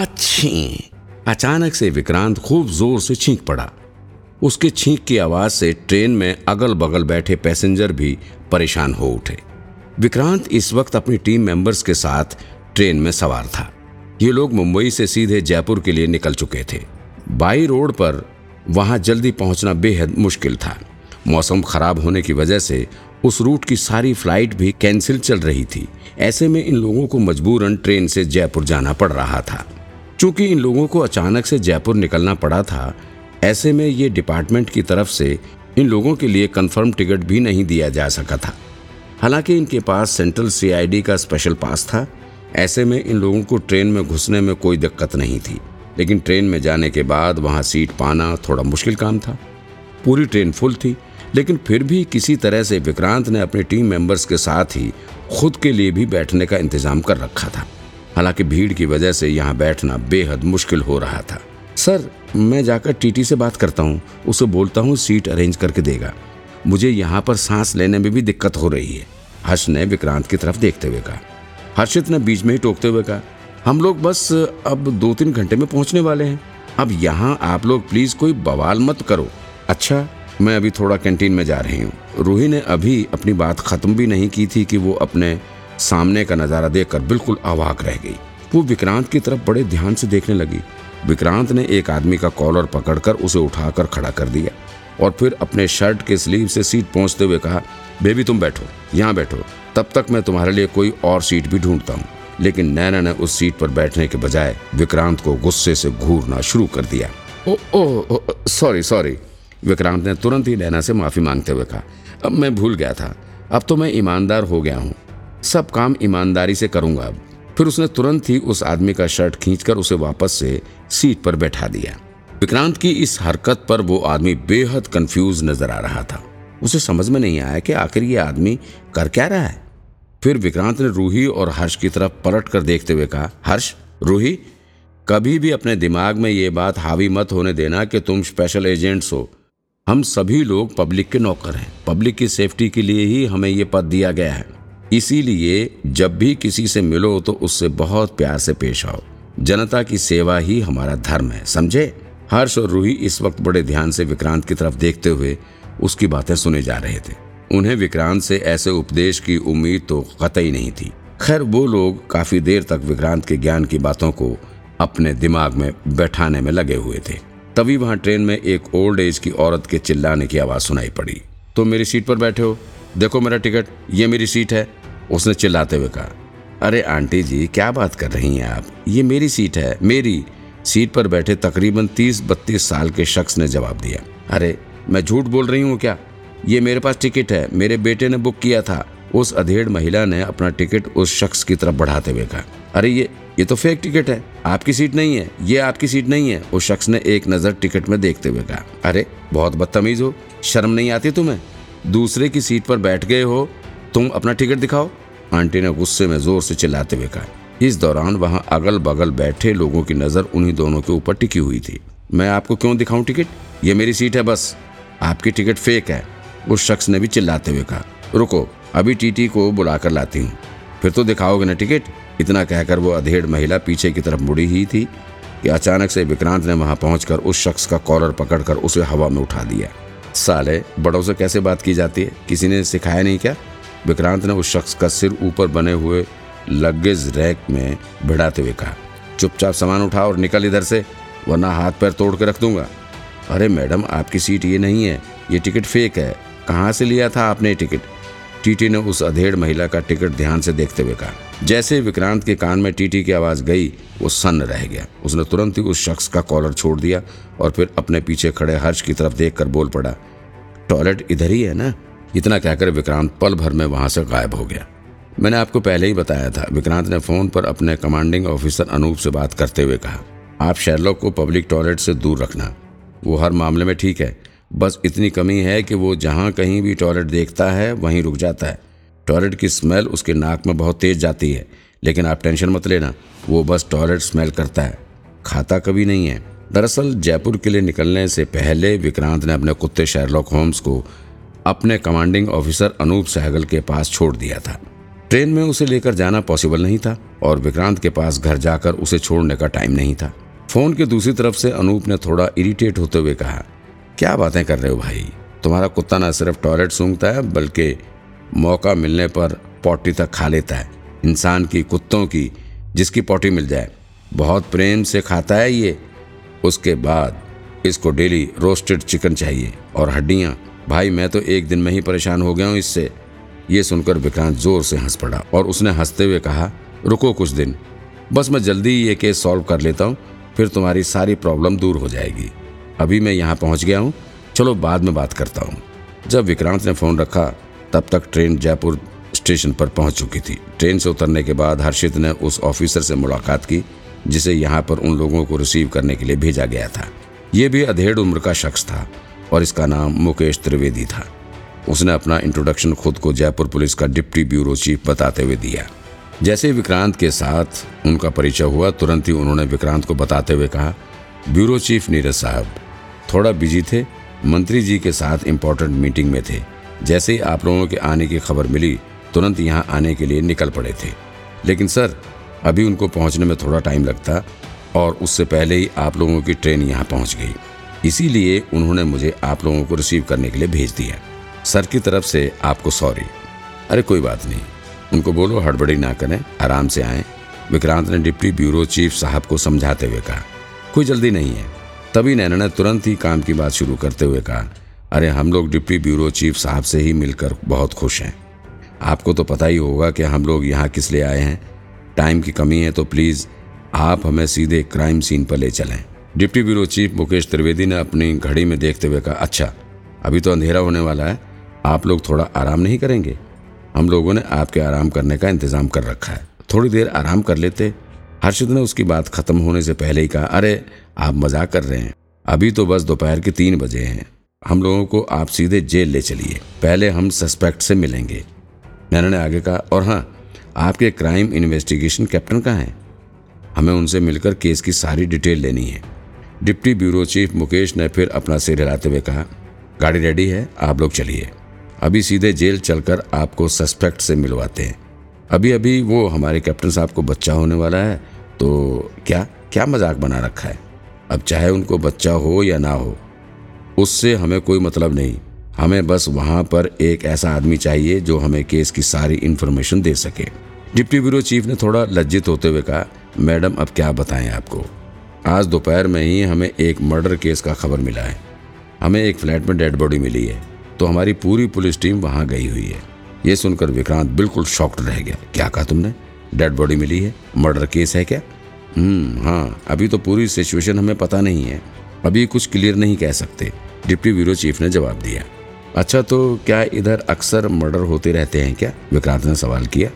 अच्छी अचानक से विक्रांत खूब ज़ोर से छींक पड़ा। उसके छींक की आवाज़ से ट्रेन में अगल बगल बैठे पैसेंजर भी परेशान हो उठे। विक्रांत इस वक्त अपनी टीम मेंबर्स के साथ ट्रेन में सवार था। ये लोग मुंबई से सीधे जयपुर के लिए निकल चुके थे। बाई रोड पर वहाँ जल्दी पहुँचना बेहद मुश्किल था। मौसम खराब होने की वजह से उस रूट की सारी फ़्लाइट भी कैंसिल चल रही थी। ऐसे में इन लोगों को मजबूरन ट्रेन से जयपुर जाना पड़ रहा था। चूँकि इन लोगों को अचानक से जयपुर निकलना पड़ा था, ऐसे में ये डिपार्टमेंट की तरफ़ से इन लोगों के लिए कंफर्म टिकट भी नहीं दिया जा सका था। हालाँकि इनके पास सेंट्रल सीआईडी का स्पेशल पास था, ऐसे में इन लोगों को ट्रेन में घुसने में कोई दिक्कत नहीं थी। लेकिन ट्रेन में जाने के बाद वहाँ सीट पाना थोड़ा मुश्किल काम था। पूरी ट्रेन फुल थी, लेकिन फिर भी किसी तरह से विक्रांत ने अपने टीम मेंबर्स के साथ ही खुद के लिए भी बैठने का इंतज़ाम कर रखा था। हालाँकि भीड़ की वजह से यहाँ बैठना बेहद मुश्किल हो रहा था। सर, मैं जाकर टीटी से बात करता हूँ। उसे बोलता हूँ, सीट अरेंज करके देगा। मुझे यहाँ पर सांस लेने में भी दिक्कत हो रही है, हर्ष ने विक्रांत की तरफ़ देखते हुए कहा। हर्षित ने बीच में ही टोकते हुए कहा, हम लोग बस अब दो तीन घंटे में पहुँचने वाले हैं। अब यहाँ आप लोग प्लीज़ कोई बवाल मत करो। अच्छा मैं अभी थोड़ा कैंटीन में जा रही हूँ। रूही ने अभी अपनी बात खत्म भी नहीं की थी कि वो अपने सामने का नज़ारा देखकर बिल्कुल अवाक रह गई। वो विक्रांत की तरफ़ बड़े ध्यान से देखने लगी। विक्रांत ने एक आदमी का कॉलर पकड़कर उसे उठाकर खड़ा कर दिया और फिर अपने शर्ट के स्लीव से सीट पहुँचते हुए कहा, बेबी, तुम बैठो, यहाँ बैठो। तब तक मैं तुम्हारे लिए कोई और सीट भी ढूंढता हूँ। लेकिन नैना ने उस सीट पर बैठने के बजाय विक्रांत को गुस्से से घूरना शुरू कर दिया। Oh oh sorry sorry, Vikrant ने तुरंत ही नैना से माफ़ी मांगते हुए कहा, अब मैं भूल गया था। अब तो मैं ईमानदार हो गया हूँ। सब काम ईमानदारी से करूँगा। अब फिर उसने तुरंत ही उस आदमी का शर्ट खींचकर उसे वापस से सीट पर बैठा दिया। विक्रांत की इस हरकत पर वो आदमी बेहद कंफ्यूज नज़र आ रहा था। उसे समझ में नहीं आया कि आखिर ये आदमी कर क्या रहा है। फिर विक्रांत ने रूही और हर्ष की तरफ़ पलट कर देखते हुए कहा, हर्ष, रूही, कभी भी अपने दिमाग में ये बात हावी मत होने देना कि तुम स्पेशल एजेंट्स हो। हम सभी लोग पब्लिक के नौकर हैं। पब्लिक की सेफ्टी के लिए ही हमें ये पद दिया गया है। इसीलिए जब भी किसी से मिलो तो उससे बहुत प्यार से पेश आओ। जनता की सेवा ही हमारा धर्म है, समझे? हर्ष और रूही इस वक्त बड़े ध्यान से विक्रांत की तरफ़ देखते हुए उसकी बातें सुने जा रहे थे। उन्हें विक्रांत से ऐसे उपदेश की उम्मीद तो कतई नहीं थी। खैर, वो लोग काफ़ी देर तक विक्रांत के ज्ञान की बातों को अपने दिमाग में बैठाने में लगे हुए थे। तभी वहाँ ट्रेन में एक ओल्ड एज की औरत के चिल्लाने की आवाज़ सुनाई पड़ी। तो मेरी सीट पर बैठे हो? देखो मेरा टिकट, ये मेरी सीट है। उसने चिल्लाते हुए कहा, अरे आंटी जी, क्या बात कर रही हैं आप? ये मेरी सीट है, मेरी सीट पर बैठे तकरीबन तीस बत्तीस साल के शख्स ने जवाब दिया। अरे, मैं झूठ बोल रही हूँ क्या? ये मेरे पास टिकट है, मेरे बेटे ने बुक किया था। उस अधेड़ महिला ने अपना टिकट उस शख्स की तरफ़ बढ़ाते हुए कहा, अरे ये ये तो फेक टिकट है, आपकी सीट नहीं है, ये आपकी सीट नहीं है। उस शख्स ने एक नज़र टिकट में देखते हुए कहा, अरे, बहुत बदतमीज हो, शर्म नहीं आती तुम्हें? दूसरे की सीट पर बैठ गए हो तुम अपना टिकट दिखाओ। आंटी ने गुस्से में ज़ोर से चिल्लाते हुए कहा। इस दौरान वहाँ अगल बगल बैठे लोगों की नज़र उन्हीं दोनों के ऊपर टिकी हुई थी। मैं आपको क्यों दिखाऊँ टिकट? ये मेरी सीट है बस। आपकी टिकट फेक है। उस शख्स ने भी चिल्लाते हुए कहा। रुको, अभी टीटी को बुलाकर लाती हूँ। फिर तो दिखाओगे ना टिकट? इतना कहकर वो अधेड़ महिला पीछे की तरफ़ मुड़ी ही थी कि अचानक से विक्रांत ने वहाँ पहुंचकर उस शख्स का कॉलर पकड़कर उसे हवा में उठा दिया। साले, बड़ों से कैसे बात की जाती है? किसी ने सिखाया नहीं क्या? विक्रांत ने उस शख्स का सिर ऊपर बने हुए लगेज रैक में भिड़ाते हुए कहा, चुपचाप सामान उठा और निकल इधर से, वरना हाथ पैर तोड़ के रख दूँगा। अरे मैडम, आपकी सीट ये नहीं है, ये टिकट फेक है। कहाँ से लिया था आपने टिकट? टीटी ने उस अधेड़ महिला का टिकट ध्यान से देखते हुए कहा, जैसे विक्रांत के कान में टीटी की आवाज़ गई, वो सन्न रह गया। उसने तुरंत ही उस शख्स का कॉलर छोड़ दिया और फिर अपने पीछे खड़े हर्ष की तरफ़ देखकर बोल पड़ा, टॉयलेट इधर ही है ना? इतना कहकर विक्रांत पल भर में वहाँ से गायब हो गया। मैंने आपको पहले ही बताया था, विक्रांत ने फ़ोन पर अपने कमांडिंग ऑफिसर अनूप से बात करते हुए कहा, आप शेरलॉक को पब्लिक टॉयलेट से दूर रखना। वो हर मामले में ठीक है, बस इतनी कमी है कि वो जहाँ कहीं भी टॉयलेट देखता है, वहीं रुक जाता है। टॉयलेट की स्मेल उसके नाक में बहुत तेज जाती है, लेकिन आप टेंशन मत लेना, वो बस टॉयलेट स्मेल करता है। खाता कभी नहीं है। दरअसल जयपुर के लिए निकलने से पहले विक्रांत ने अपने कुत्ते शेरलॉक होम्स को अपने कमांडिंग ऑफिसर अनूप सहगल के पास छोड़ दिया था। ट्रेन में उसे लेकर जाना पॉसिबल नहीं था और विक्रांत के पास घर जाकर उसे छोड़ने का टाइम नहीं था। फ़ोन के दूसरी तरफ़ से अनूप ने थोड़ा इरिटेट होते हुए कहा, क्या बातें कर रहे हो भाई? तुम्हारा कुत्ता ना सिर्फ़ टॉयलेट सूंघता है, बल्कि मौका मिलने पर पॉटी तक खा लेता है। इंसान की कुत्तों की जिसकी पॉटी मिल जाए, बहुत प्रेम से खाता है ये। उसके बाद इसको डेली रोस्टेड चिकन चाहिए और हड्डियाँ भाई, मैं तो एक दिन में ही परेशान हो गया हूँ इससे। ये सुनकर विक्रांत ज़ोर से हंस पड़ा और उसने हँसते हुए कहा, रुको कुछ दिन, बस मैं जल्दी ये केस सॉल्व कर लेता हूँ, फिर तुम्हारी सारी प्रॉब्लम दूर हो जाएगी। अभी मैं यहाँ पहुँच गया हूँ, चलो बाद में बात करता हूँ। जब विक्रांत ने फ़ोन रखा, तब तक ट्रेन जयपुर स्टेशन पर पहुँच चुकी थी। ट्रेन से उतरने के बाद हर्षित ने उस ऑफिसर से मुलाकात की, जिसे यहाँ पर उन लोगों को रिसीव करने के लिए भेजा गया था। ये भी अधेड़ उम्र का शख्स था। और इसका नाम मुकेश त्रिवेदी था। उसने अपना इंट्रोडक्शन खुद को जयपुर पुलिस का डिप्टी ब्यूरो चीफ बताते हुए दिया। जैसे विक्रांत के साथ उनका परिचय हुआ, तुरंत ही उन्होंने विक्रांत को बताते हुए कहा, ब्यूरो चीफ नीरज साहब, थोड़ा बिज़ी थे, मंत्री जी के साथ इम्पोर्टेंट मीटिंग में थे। जैसे ही आप लोगों के आने की खबर मिली, तुरंत यहाँ आने के लिए निकल पड़े थे। लेकिन सर, अभी उनको पहुँचने में थोड़ा टाइम लगता और उससे पहले ही आप लोगों की ट्रेन यहाँ पहुँच गई। इसीलिए उन्होंने मुझे आप लोगों को रिसीव करने के लिए भेज दिया। सर की तरफ़ से आपको सॉरी अरे कोई बात नहीं। उनको बोलो, हड़बड़ी ना करें, आराम से आए। विक्रांत ने डिप्टी ब्यूरो चीफ साहब को समझाते हुए कहा, कोई जल्दी नहीं है। तभी नैना ने तुरंत ही काम की बात शुरू करते हुए कहा, अरे हम लोग डिप्टी ब्यूरो चीफ साहब से ही मिलकर बहुत खुश हैं। आपको तो पता ही होगा कि हम लोग यहाँ किस लिए आए हैं। टाइम की कमी है तो प्लीज़ आप हमें सीधे क्राइम सीन पर ले चलें। Deputy bureau chief Mukesh Trivedi ने अपनी घड़ी में देखते हुए कहा अच्छा अभी तो अंधेरा होने वाला है। आप लोग थोड़ा आराम नहीं करेंगे? हम लोगों ने आपके आराम करने का इंतज़ाम कर रखा है। थोड़ी देर आराम कर लेते। हर्षित ने उसकी बात खत्म होने से पहले ही कहा, अरे, आप मज़ाक कर रहे हैं। अभी तो बस दोपहर के तीन बजे हैं। हम लोगों को आप सीधे जेल ले चलिए। पहले हम सस्पेक्ट से मिलेंगे। नैना ने आगे कहा, और हाँ आपके क्राइम इन्वेस्टिगेशन कैप्टन कहाँ हैं? हमें उनसे मिलकर केस की सारी डिटेल लेनी है। डिप्टी ब्यूरो चीफ मुकेश ने फिर अपना सिर हिलाते हुए कहा, गाड़ी रेडी है, आप लोग चलिए। अभी सीधे जेल चलकर आपको सस्पेक्ट से मिलवाते हैं। अभी अभी वो हमारे कैप्टन साहब को बच्चा होने वाला है तो क्या क्या मज़ाक बना रखा है? अब चाहे उनको बच्चा हो या ना हो, उससे हमें कोई मतलब नहीं। हमें बस वहाँ पर एक ऐसा आदमी चाहिए जो हमें केस की सारी इन्फॉर्मेशन दे सके। डिप्टी ब्यूरो चीफ ने थोड़ा लज्जित होते हुए कहा, मैडम, अब क्या बताएँ आपको? आज दोपहर में ही हमें एक मर्डर केस का खबर मिला है। हमें एक फ्लैट में डेड बॉडी मिली है तो हमारी पूरी पुलिस टीम वहाँ गई हुई है। ये सुनकर विक्रांत बिल्कुल शॉक्ड रह गया। क्या कहा तुमने? डेड बॉडी मिली है? मर्डर केस है क्या? हम्म हाँ अभी तो पूरी सिचुएशन हमें पता नहीं है। अभी कुछ क्लियर नहीं कह सकते। डिप्टी ब्यूरो चीफ ने जवाब दिया। अच्छा तो क्या इधर अक्सर मर्डर होते रहते हैं क्या? विक्रांत ने सवाल किया।